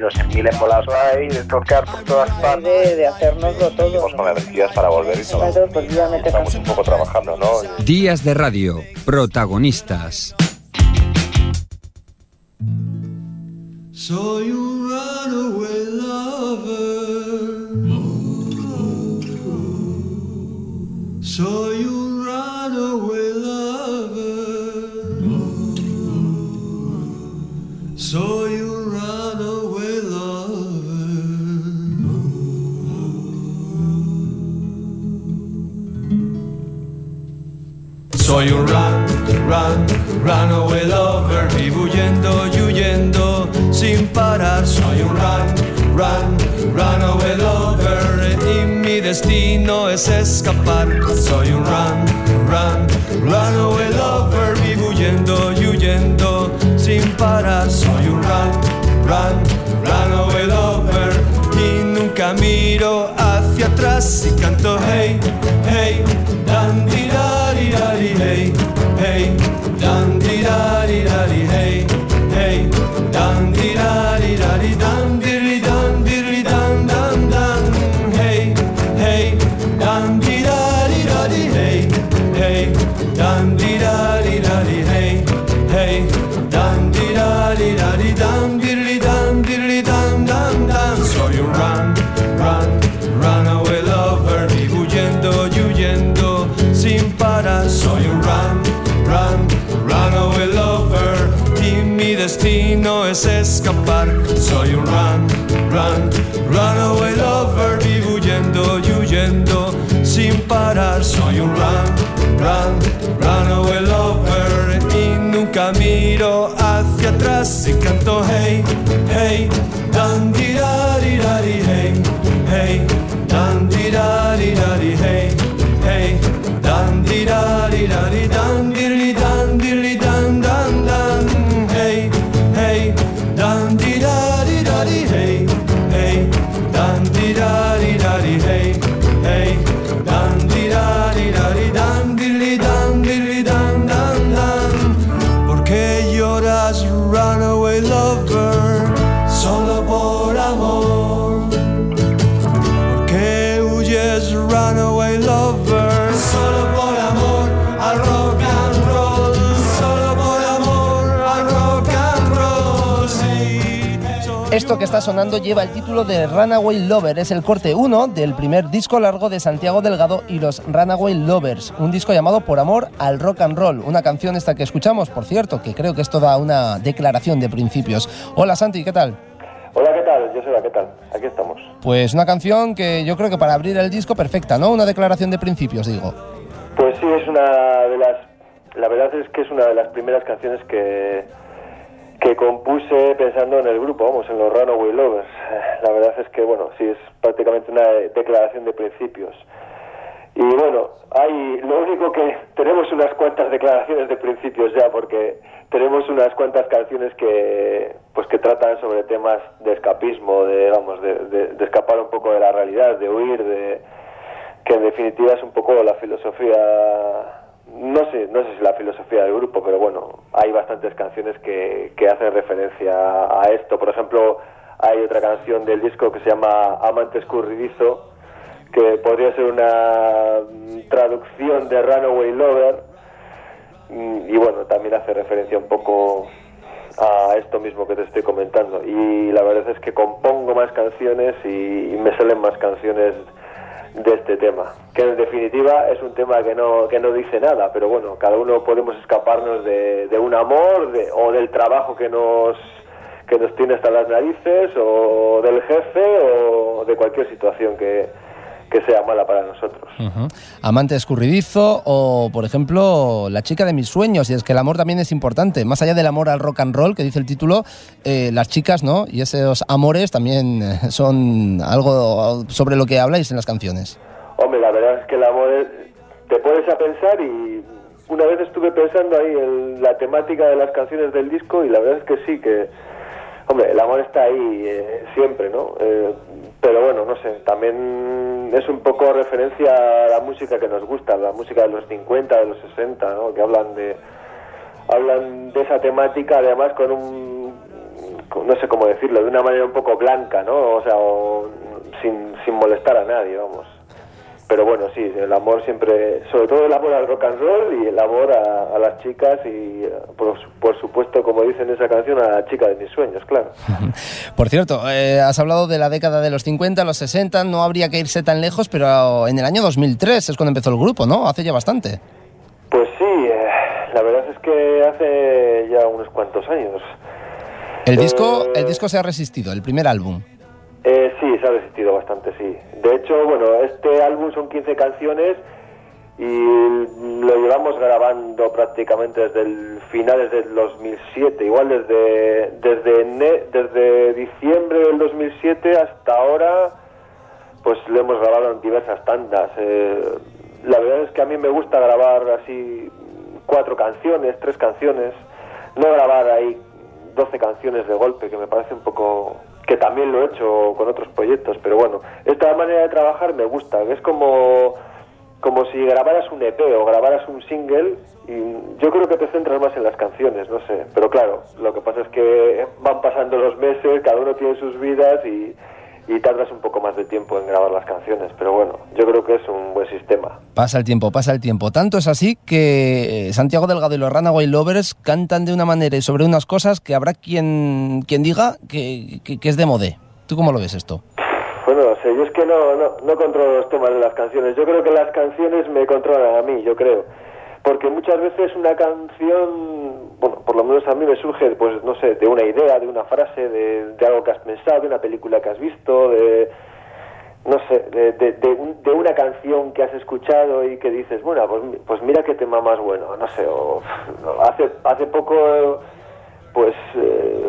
Estamos metidos en mil embolados ahí, de tocar por todas partes. De, de hacernoslo todo. Estamos con energías para volver y todo. Pues Estamos un poco trabajando, ¿no? Días de radio, protagonistas. Soy un runaway lover. Soy runaway lover. Vivo huyendo y huyendo sin parar. Soy un run, run, runaway lover. Y mi destino es escapar. Soy un run, run, runaway lover. Vivo huyendo y huyendo sin parar. Soy un run, run, runaway lover. Y nunca miro hacia atrás y canto hey, destino es escapar. Soy un run, run, runaway lover, vivo huyendo y huyendo sin parar. Soy un run, run, runaway lover y nunca miro hacia atrás y canto hey, hey, dan di da hey, hey, dan di da hey, hey, dan di da di runaway lover? Esto que está sonando lleva el título de Runaway Lover. Es el corte 1 del primer disco largo de Santiago Delgado y los Runaway Lovers. Un disco llamado Por Amor al Rock and Roll. Una canción esta que escuchamos, por cierto, que creo que es toda una declaración de principios. Hola Santi, ¿qué tal? Hola, ¿qué tal? Yo soy la, ¿qué tal? Aquí estamos. Pues una canción que yo creo que para abrir el disco perfecta, ¿no? Una declaración de principios, digo. Pues sí, es una de las... La verdad es que es una de las primeras canciones que, que compuse pensando en el grupo, vamos, en los Runaway Lovers. La verdad es que, bueno, sí, es prácticamente una declaración de principios. Y bueno, hay lo único que tenemos unas cuantas declaraciones de principios ya, porque tenemos unas cuantas canciones que pues que tratan sobre temas de escapismo, de vamos, de- de escapar un poco de la realidad, de huir, de que en definitiva es un poco la filosofía no sé, no sé si la filosofía del grupo, pero bueno, hay bastantes canciones que, que hacen referencia a esto. Por ejemplo, hay otra canción del disco que se llama Amante escurridizo, que podría ser una mm, traducción de Runaway Lover, Mm, y bueno, también hace referencia un poco a esto mismo que te estoy comentando. Y la verdad es que compongo más canciones y me salen más canciones de este tema, que en definitiva es un tema que no, que no dice nada, pero bueno, cada uno podemos escaparnos de, de un amor de- o del trabajo que nos que nos tiene hasta las narices o del jefe o de cualquier situación que, que sea mala para nosotros. Amante escurridizo o, por ejemplo, la chica de mis sueños. Y es que el amor también es importante. Más allá del amor al rock and roll, que dice el título, eh, las chicas, ¿no? Y esos amores también eh, son algo sobre lo que habláis en las canciones. Hombre, la verdad es que el amor es- te pones a pensar y una vez estuve pensando ahí en la temática de las canciones del disco y la verdad es que sí, que, hombre, el amor está ahí eh, siempre, ¿no? Eh, pero bueno, no sé, también es un poco referencia a la música que nos gusta, la música de los 50, de los 60, ¿no? Que hablan de hablan de esa temática además con un no sé cómo decirlo, de una manera un poco blanca, ¿no? O sea, sin, sin molestar a nadie, vamos. Pero bueno, sí, el amor siempre, sobre todo el amor al rock and roll y el amor a, a las chicas y por supuesto, como dice en esa canción, a la chica de mis sueños, claro. Por cierto, eh, has hablado de la década de los 50, los 60, no habría que irse tan lejos, pero en el año 2003 es cuando empezó el grupo, ¿no? Hace ya bastante. Pues sí, eh, la verdad es que hace ya unos cuantos años. El disco, Eh, el disco se ha resistido, el primer álbum. Sí, se ha resistido bastante, sí. De hecho, bueno, este álbum son 15 canciones y lo llevamos grabando prácticamente desde el finales del 2007, igual desde desde ene- desde diciembre del 2007 hasta ahora, pues lo hemos grabado en diversas tandas. Eh, la verdad es que a mí me gusta grabar así cuatro canciones, tres canciones, no grabar ahí 12 canciones de golpe, que me parece un poco que también lo he hecho con otros proyectos, pero bueno, esta manera de trabajar me gusta, es como como si grabaras un EP o grabaras un single y yo creo que te centras más en las canciones, no sé, pero claro, lo que pasa es que van pasando los meses, cada uno tiene sus vidas y, y tardas un poco más de tiempo en grabar las canciones, pero bueno, yo creo que es un buen sistema. Pasa el tiempo, pasa el tiempo. Tanto es así que eh, Santiago Delgado y los Runaway Lovers cantan de una manera y sobre unas cosas que habrá quien, quien diga que, que- que es de modé. ¿Tú cómo lo ves esto? Bueno, no sé, yo es que no, no, no controlo los temas de las canciones. Yo creo que las canciones me controlan a mí, yo creo. Porque muchas veces una canción, bueno, por lo menos a mí me surge, pues no sé, de una idea, de una frase, de, de algo que has pensado, de una película que has visto, de, no sé, de, de, de un- de una canción que has escuchado y que dices, bueno, pues, pues mira qué tema más bueno, no sé, o hace, hace poco pues eh,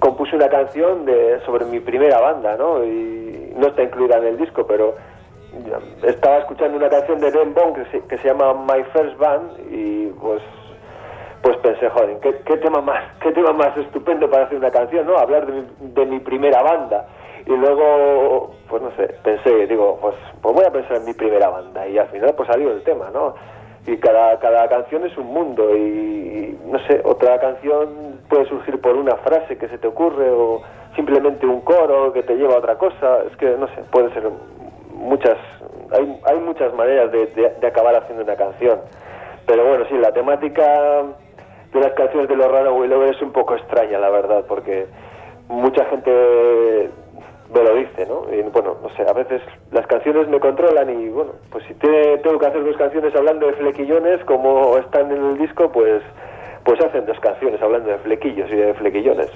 compuse una canción de, sobre mi primera banda, ¿no? Y no está incluida en el disco, pero estaba escuchando una canción de Ben Bond que se, que se llama My First Band y pues pues pensé, joder, ¿qué, qué tema más qué tema más estupendo para hacer una canción, ¿no? Hablar de mi, de mi primera banda. Y luego, pues no sé, pensé, digo, pues, pues voy a pensar en mi primera banda y al final pues salió el tema, ¿no? y cada, cada canción es un mundo y, y, no sé, otra canción puede surgir por una frase que se te ocurre o simplemente un coro que te lleva a otra cosa, es que no sé, puede ser muchas, hay, hay muchas maneras de, de- acabar haciendo una canción, pero bueno, sí, la temática de las canciones de los Runaway Lovers es un poco extraña, la verdad, porque mucha gente me lo dice, ¿no? Y bueno, no sé, a veces las canciones me controlan y bueno, pues si tiene- tengo que hacer dos canciones hablando de flequillones como están en el disco, pues pues hacen dos canciones hablando de flequillos y de flequillones.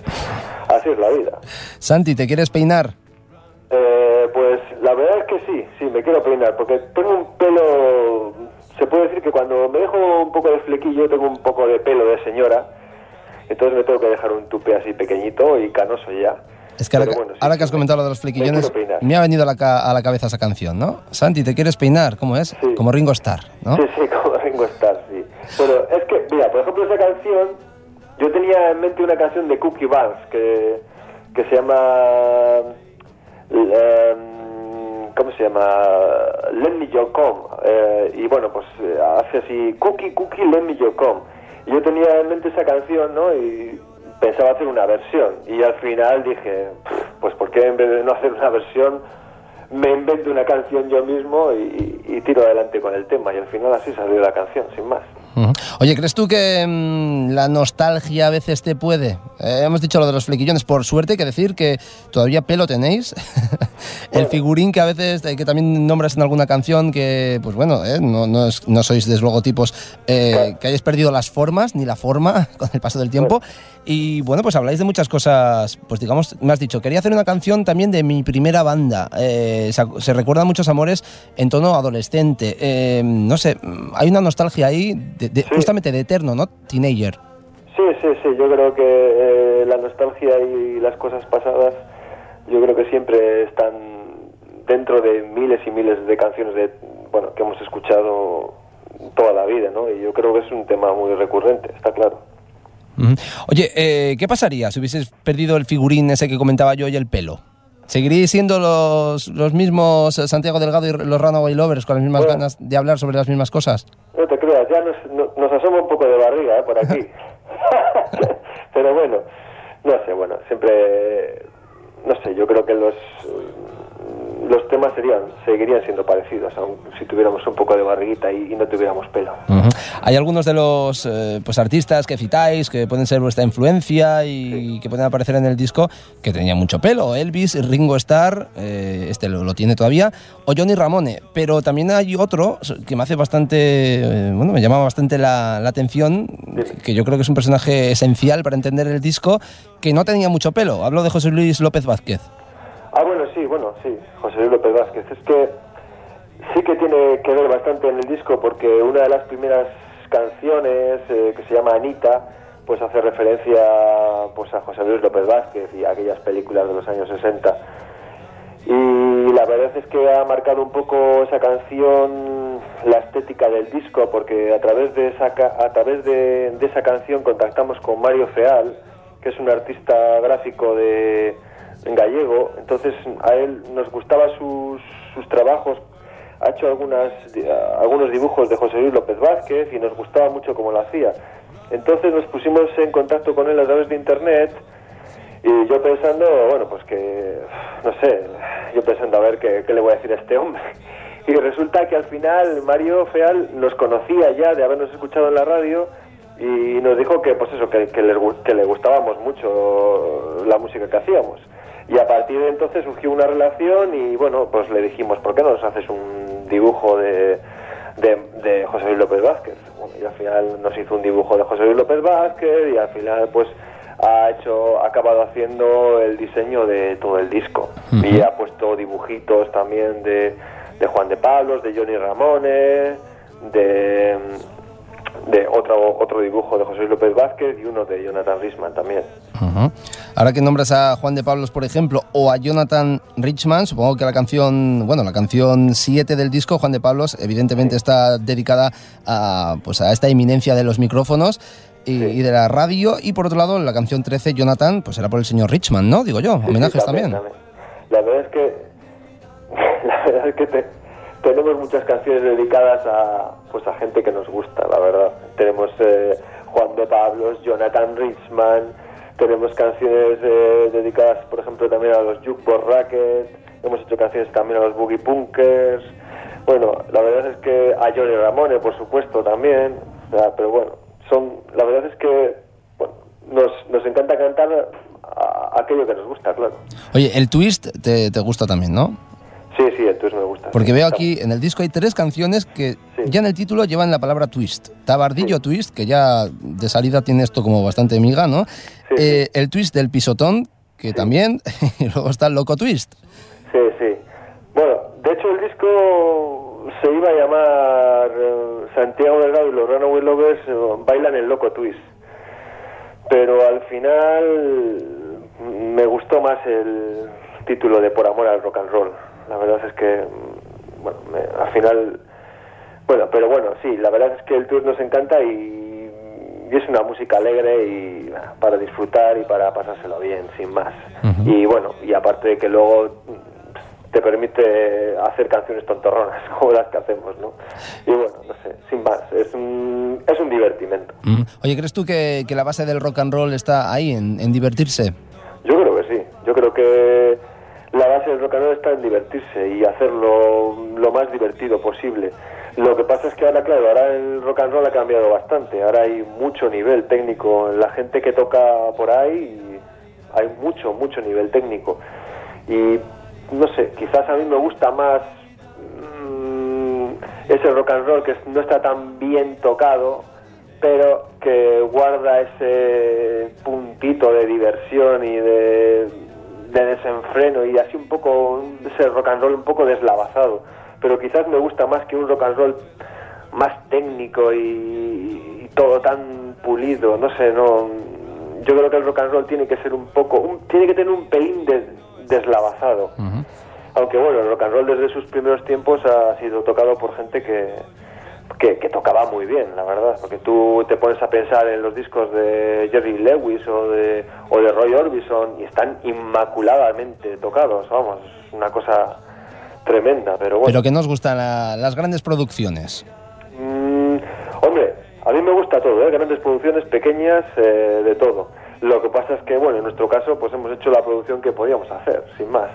Así es la vida. Santi, ¿te quieres peinar? Que sí, sí, me quiero peinar, porque tengo un pelo, se puede decir que cuando me dejo un poco de flequillo tengo un poco de pelo de señora, entonces me tengo que dejar un tupe así pequeñito y canoso ya. Es que ahora, bueno, sí, ahora sí, que has me- comentado lo de los flequillones, me me ha venido a la, ca- a la cabeza esa canción, ¿no? Santi, ¿te quieres peinar? ¿Cómo es? Como Ringo Starr, ¿no? Sí, sí, como Ringo Starr, sí. Bueno, es que, mira, por ejemplo, esa canción, yo tenía en mente una canción de Cookie Banks que, que se llama... em, ¿Cómo se llama? Let Me Come. Eh, y bueno, pues eh, hace así, Cookie, Cookie, Let Me Come. Y yo tenía en mente esa canción, ¿no? Y pensaba hacer una versión. Y al final dije, "Pff, pues ¿por qué en vez de no hacer una versión me invento una canción yo mismo y, y tiro adelante con el tema y al final así salió la canción, sin más. Oye, ¿crees tú que mm, la nostalgia a veces te puede? Eh, hemos dicho lo de los flequillones, por suerte hay que decir que todavía pelo tenéis. El figurín que a veces, eh, que también nombras en alguna canción, que, pues bueno, eh, no, no, es- no sois de luego tipos eh, que hayáis perdido las formas, ni la forma con el paso del tiempo. Y bueno, pues habláis de muchas cosas, pues digamos, me has dicho, quería hacer una canción también de mi primera banda. Eh, se, se recuerdan muchos amores en tono adolescente. Eh, no sé, mm, hay una nostalgia ahí, de, de- justamente de eterno, ¿no? Teenager. Sí, sí, sí, yo creo que eh, la nostalgia y las cosas pasadas, yo creo que siempre están dentro de miles y miles de canciones de, bueno, que hemos escuchado toda la vida, ¿no? Y yo creo que es un tema muy recurrente, está claro. Oye, eh, ¿qué pasaría si hubieses perdido el figurín ese que comentaba yo y el pelo? ¿Seguiríais siendo los, los mismos Santiago Delgado y los Runaway Lovers con las mismas Bueno. ganas de hablar sobre las mismas cosas? No te creas, ya nos, no- nos asoma un poco de barriga ¿eh? por aquí. Pero bueno, no sé, bueno, siempre, no sé, yo creo que los los temas serían seguirían siendo parecidos, aun si tuviéramos un poco de barriguita y, y no tuviéramos pelo. Hay algunos de los eh, pues artistas que citáis que pueden ser vuestra influencia y que pueden aparecer en el disco que tenían mucho pelo. Elvis, Ringo Starr, eh, este lo, lo tiene todavía, o Johnny Ramone. Pero también hay otro que me hace bastante, eh, bueno, me llama bastante la, la atención, que yo creo que es un personaje esencial para entender el disco, que no tenía mucho pelo. Hablo de José Luis López Vázquez. Ah, bueno, sí, bueno, sí, José Luis López Vázquez. Es que sí que tiene que ver bastante en el disco porque una de las primeras canciones eh, que se llama Anita, pues hace referencia pues a José Luis López Vázquez y a aquellas películas de los años 60. Y la verdad es que ha marcado un poco esa canción la estética del disco porque a través de esa, a través de, de esa canción contactamos con Mario Feal, que es un artista gráfico de en gallego, entonces a él nos gustaban sus, sus trabajos, ha hecho algunas, algunos dibujos de José Luis López Vázquez y nos gustaba mucho cómo lo hacía. Entonces nos pusimos en contacto con él a través de internet y yo pensando, bueno, pues que, no sé, yo pensando a ver qué, le voy a decir a este hombre. Y resulta que al final Mario Feal nos conocía ya de habernos escuchado en la radio y nos dijo que, pues eso, que, que, le, gu- que le gustábamos mucho la música que hacíamos. Y a partir de entonces surgió una relación y bueno, pues le dijimos, ¿por qué no nos haces un dibujo de, de, de José Luis López Vázquez? Bueno, y al final nos hizo un dibujo de José Luis López Vázquez y al final pues ha hecho, ha acabado haciendo el diseño de todo el disco. Y ha puesto dibujitos también de, de Juan de Pablos, de Johnny Ramone, de, de otro, otro dibujo de José López Vázquez y uno de Jonathan Risman también. Ahora que nombras a Juan de Pablos, por ejemplo, o a Jonathan Richman, supongo que la canción, bueno, la canción 7 del disco, Juan de Pablos, evidentemente está dedicada a, pues a esta eminencia de los micrófonos y, y de la radio. Y por otro lado, la canción 13, Jonathan, pues era por el señor Richman, ¿no? Digo yo, Sí, homenajes también. La verdad es que la verdad es que te- tenemos muchas canciones dedicadas a pues a gente que nos gusta, la verdad. Tenemos eh, Juan de Pablos, Jonathan Richman, tenemos canciones eh, dedicadas, por ejemplo, también a los Jukebox Racket, hemos hecho canciones también a los Boogie Punkers. Bueno, la verdad es que a Johnny Ramone, por supuesto, también. Pero bueno, son la verdad es que bueno, nos, nos encanta cantar a- aquello que nos gusta, claro. Oye, el twist te, te gusta también, ¿no? Sí, sí, entonces me gusta. Porque veo aquí en el disco hay tres canciones que Sí. ya en el título llevan la palabra twist. Tabardillo Twist, que ya de salida tiene esto como bastante miga, ¿no? Eh, el twist del pisotón, que también, y luego está el loco twist. Sí, sí. Bueno, de hecho el disco se iba a llamar eh, Santiago Delgado y los Runaway Lovers eh, bailan el loco twist. Pero al final mm, me gustó más el título de Por amor al rock and roll. La verdad es que, mm, bueno, me- al final, bueno, pero bueno, sí, la verdad es que el tour nos encanta y, y es una música alegre y para disfrutar y para pasárselo bien, sin más. Y bueno, y aparte de que luego mm, te permite hacer canciones tontorronas como las que hacemos, ¿no? Y bueno, no sé, sin más, es un, es un divertimento. Mm. Oye, ¿crees tú que, que la base del rock and roll está ahí, en, en divertirse? Yo creo que sí. Yo creo que del rock and roll está en divertirse y hacerlo lo más divertido posible. Lo que pasa es que ahora, claro, ahora el rock and roll ha cambiado bastante. Ahora hay mucho nivel técnico. La gente que toca por ahí, hay mucho, mucho nivel técnico. Y no sé, quizás a mí me gusta más mm, ese rock and roll que no está tan bien tocado, pero que guarda ese puntito de diversión y de, de desenfreno y así un poco ese rock and roll un poco deslavazado. Pero quizás me gusta más que un rock and roll más técnico y, y todo tan pulido, no sé, no yo creo que el rock and roll tiene que ser un poco, un- tiene que tener un pelín de, deslavazado. Aunque bueno, el rock and roll desde sus primeros tiempos ha sido tocado por gente que, que, que tocaba muy bien, la verdad. Porque tú te pones a pensar en los discos de Jerry Lewis o de, o de Roy Orbison y están inmaculadamente tocados, vamos, es una cosa tremenda. Pero bueno, Pero que nos gustan la- las grandes producciones. Mm, hombre, a mí me gusta todo, ¿eh? grandes producciones, pequeñas, eh, de todo. Lo que pasa es que, bueno, en nuestro caso, pues hemos hecho la producción que podíamos hacer, sin más.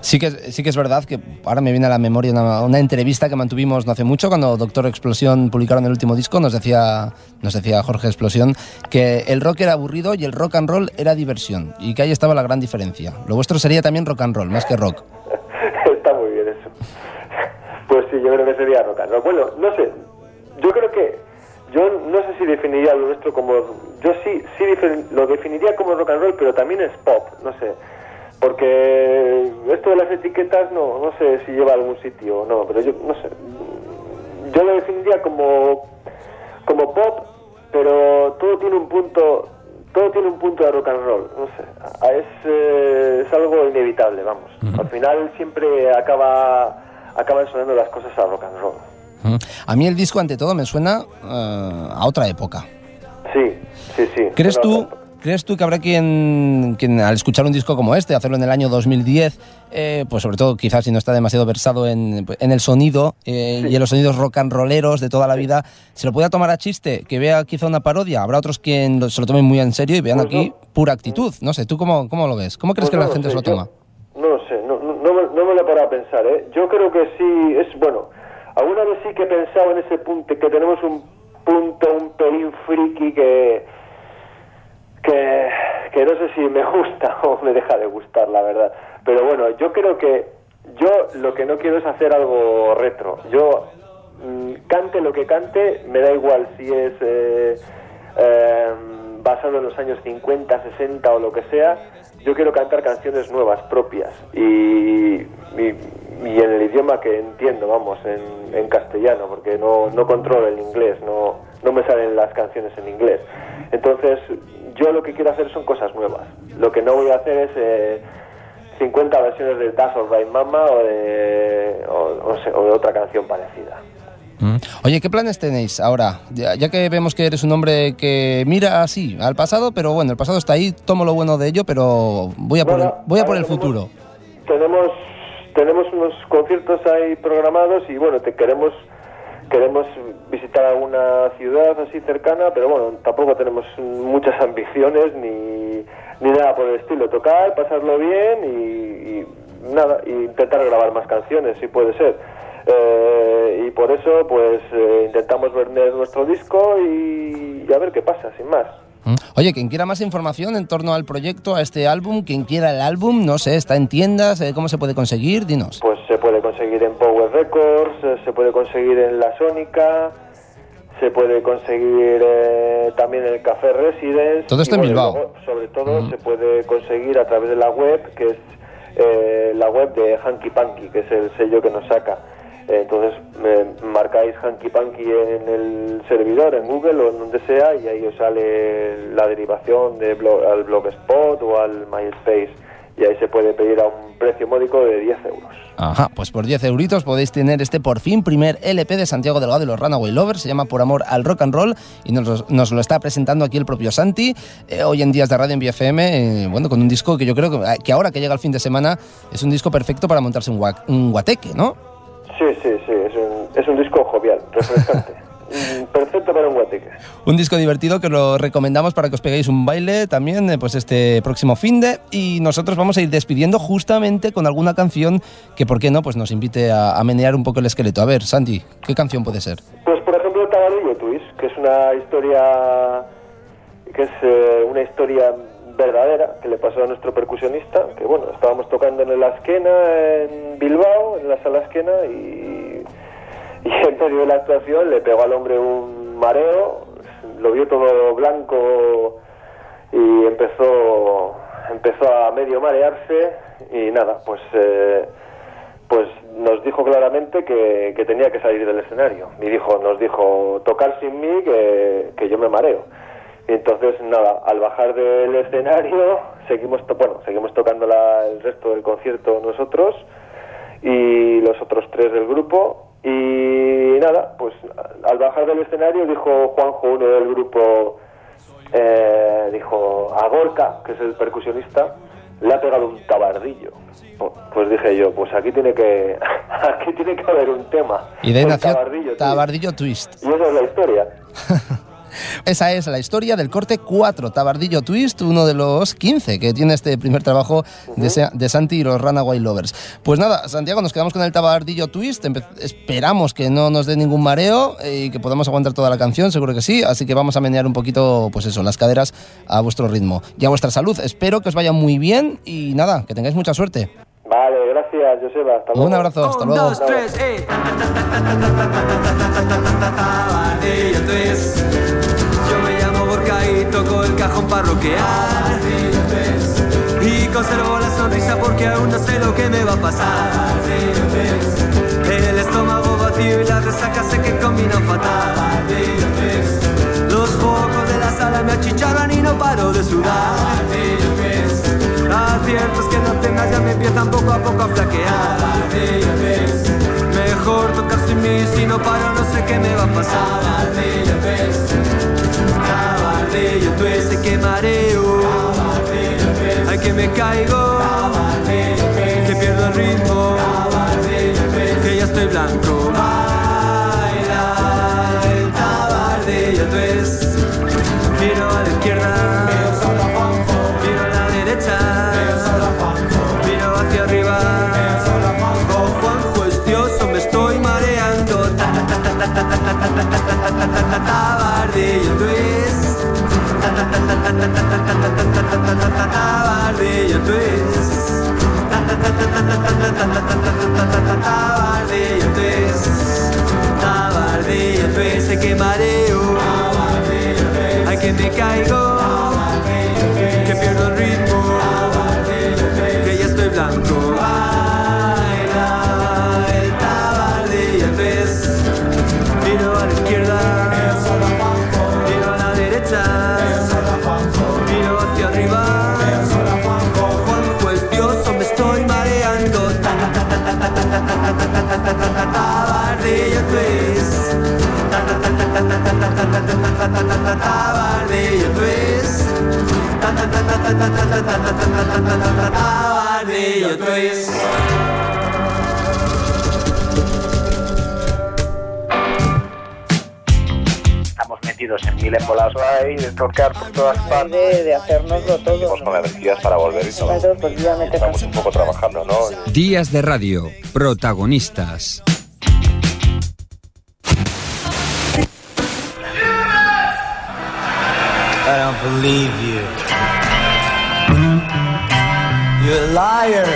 Sí que, sí que es verdad que ahora me viene a la memoria una, una entrevista que mantuvimos no hace mucho cuando Doctor Explosión publicaron el último disco. Nos decía, nos decía Jorge Explosión que el rock era aburrido y el rock and roll era diversión y que ahí estaba la gran diferencia. Lo vuestro sería también rock and roll, más que rock. Está muy bien eso. Pues sí, yo creo que sería rock and roll. Bueno, no sé, yo creo que, yo no sé si definiría lo nuestro como, yo sí, sí lo definiría como rock and roll, pero también es pop, no sé. Porque esto de las etiquetas, no, no sé si lleva a algún sitio o no, pero yo, no sé. Yo lo definiría como, como pop, pero todo tiene un punto, todo tiene un punto de rock and roll, no sé. Es, eh, es algo inevitable, vamos. Al final siempre acaba, acaban sonando las cosas a rock and roll. A mí el disco ante todo me suena eh, a otra época. Sí, sí, sí. ¿Crees tú, ¿Crees tú que habrá quien, quien al escuchar un disco como este, hacerlo en el año 2010, eh, pues sobre todo quizás si no está demasiado versado en, en el sonido eh, y en los sonidos rock and rolleros de toda la vida, se lo pueda tomar a chiste, que vea quizá una parodia? Habrá otros quien lo- se lo tomen muy en serio y vean Pues aquí pura actitud. No sé, ¿tú cómo, cómo lo ves? ¿Cómo crees Pues que no la gente sé, se lo yo- toma? no lo sé, no me, no me lo he parado a pensar, ¿eh? Yo creo que sí, es bueno. Alguna vez sí que he pensado en ese punto, que tenemos un punto, un pelín friki que, no sé si me gusta o me deja de gustar, la verdad. Pero bueno, yo creo que yo lo que no quiero es hacer algo retro. Yo mm, cante lo que cante, me da igual si es eh, eh, basado en los años 50, 60 o lo que sea. Yo quiero cantar canciones nuevas, propias y, y, y en el idioma que entiendo, vamos, en, en castellano, porque no, no controlo el inglés, no, no me salen las canciones en inglés. Entonces, yo lo que quiero hacer son cosas nuevas. Lo que no voy a hacer es eh, 50 versiones de Das of Right Mama o de, o, o de otra canción parecida. Mm. Oye, ¿qué planes tenéis ahora? Ya, ya que vemos que eres un hombre que mira así al pasado, pero bueno, el pasado está ahí, tomo lo bueno de ello, pero voy a por el, voy a por el tenemos- futuro. Tenemos tenemos unos conciertos ahí programados y bueno, te queremos queremos visitar alguna ciudad así cercana, pero bueno, tampoco tenemos muchas ambiciones ni, ni nada por el estilo. Tocar, pasarlo bien y, y nada, y intentar grabar más canciones si puede ser. Eh, y por eso pues eh, intentamos vender nuestro disco y, y a ver qué pasa, sin más. Mm. Oye, quien quiera más información en torno al proyecto, a este álbum, quien quiera el álbum, no sé, está en tiendas, eh, ¿cómo se puede conseguir? Dinos. Pues se puede conseguir en Power Records, eh, se puede conseguir en La Sónica, se puede conseguir eh, también en el Café Residence. Todo esto en Bilbao. luego, sobre todo se puede conseguir a través de la web, que es eh, la web de Hanky Panky, que es el sello que nos saca. Eh, Entonces marcáis Hanky Panky en el servidor, en Google o en donde sea, y ahí os sale la derivación de blo- al Blogspot o al MySpace. Y ahí se puede pedir a un precio módico de 10 euros. Ajá, pues por 10 euritos podéis tener este por fin primer LP de Santiago Delgado y los Runaway Lovers, se llama Por Amor al Rock and Roll y nos, lo- nos lo está presentando aquí el propio Santi, eh, hoy en Días de Radio en BFM, eh, bueno, con un disco que yo creo que, que ahora que llega el fin de semana es un disco perfecto para montarse un, un guateque, ¿no? Sí, sí, sí, es un, es un disco jovial, refrescante. Mm, Perfecto para un guateque. Un disco divertido que lo recomendamos para que os peguéis un baile también eh, pues este próximo fin de y nosotros vamos a ir despidiendo justamente con alguna canción que por qué no pues nos invite a, a menear un poco el esqueleto. A ver, Santi, ¿qué canción puede ser? Pues por ejemplo Tabarillo Twist, que es una historia que es eh, una historia verdadera que le pasó a nuestro percusionista, que bueno, estábamos tocando en la esquena en Bilbao, en la sala esquena, y, y en medio de la actuación le pegó al hombre un mareo, lo vio todo blanco y empezó, empezó a medio marearse y nada, pues... Eh, pues nos dijo claramente que, que, tenía que salir del escenario. Y dijo, nos dijo, tocar sin mí que, que yo me mareo. Y entonces, nada, al bajar del escenario, seguimos, bueno, seguimos tocando la, el resto del concierto nosotros y los otros tres del grupo. Y nada, pues al bajar del escenario dijo Juanjo, uno del grupo, eh, dijo a Gorka, que es el percusionista, le ha pegado un tabardillo. Pues dije yo, pues aquí tiene que aquí tiene que haber un tema. Y de ahí nació tabardillo. Tabardillo Twist. Y esa es la historia. Esa es la historia del corte 4, Tabardillo Twist, uno de los 15 que tiene este primer trabajo de, Sa- de Santi y los Runaway Lovers. Pues nada, Santiago, nos quedamos con el Tabardillo Twist. Empe- esperamos que no nos dé ningún mareo y que podamos aguantar toda la canción, seguro que sí. Así que vamos a menear un poquito, pues eso, las caderas a vuestro ritmo y a vuestra salud. Espero que os vaya muy bien y nada, que tengáis mucha suerte. Vale, gracias, Joseba. Hasta luego. Un abrazo, hasta Un, luego. dos, tres, eh. Yo me llamo Gorka y toco el cajón parroquial. Y conservo la sonrisa porque aún no sé lo que me va a pasar. El estómago vacío y la resaca sé que combinan fatal. Los focos de la sala me achicharran y no paro de sudar. Aciertos que no tengas ya me empiezan poco a poco a flaquear. Mejor tocar sin mí si no paro no sé qué me va a pasar. Tabardillo, tú ese que mareo. Ay que me caigo. Ta, ta, ta, ta, ta, Estamos metidos en mil embolados ahí, de tocar por todas partes. De, de hacernoslo todo. Estamos con energías para volver y todo. Pues ya me toca. Estamos un poco trabajando, ¿no? Días de radio, protagonistas. Don't believe you. You're a liar.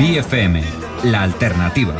BFM, la alternativa.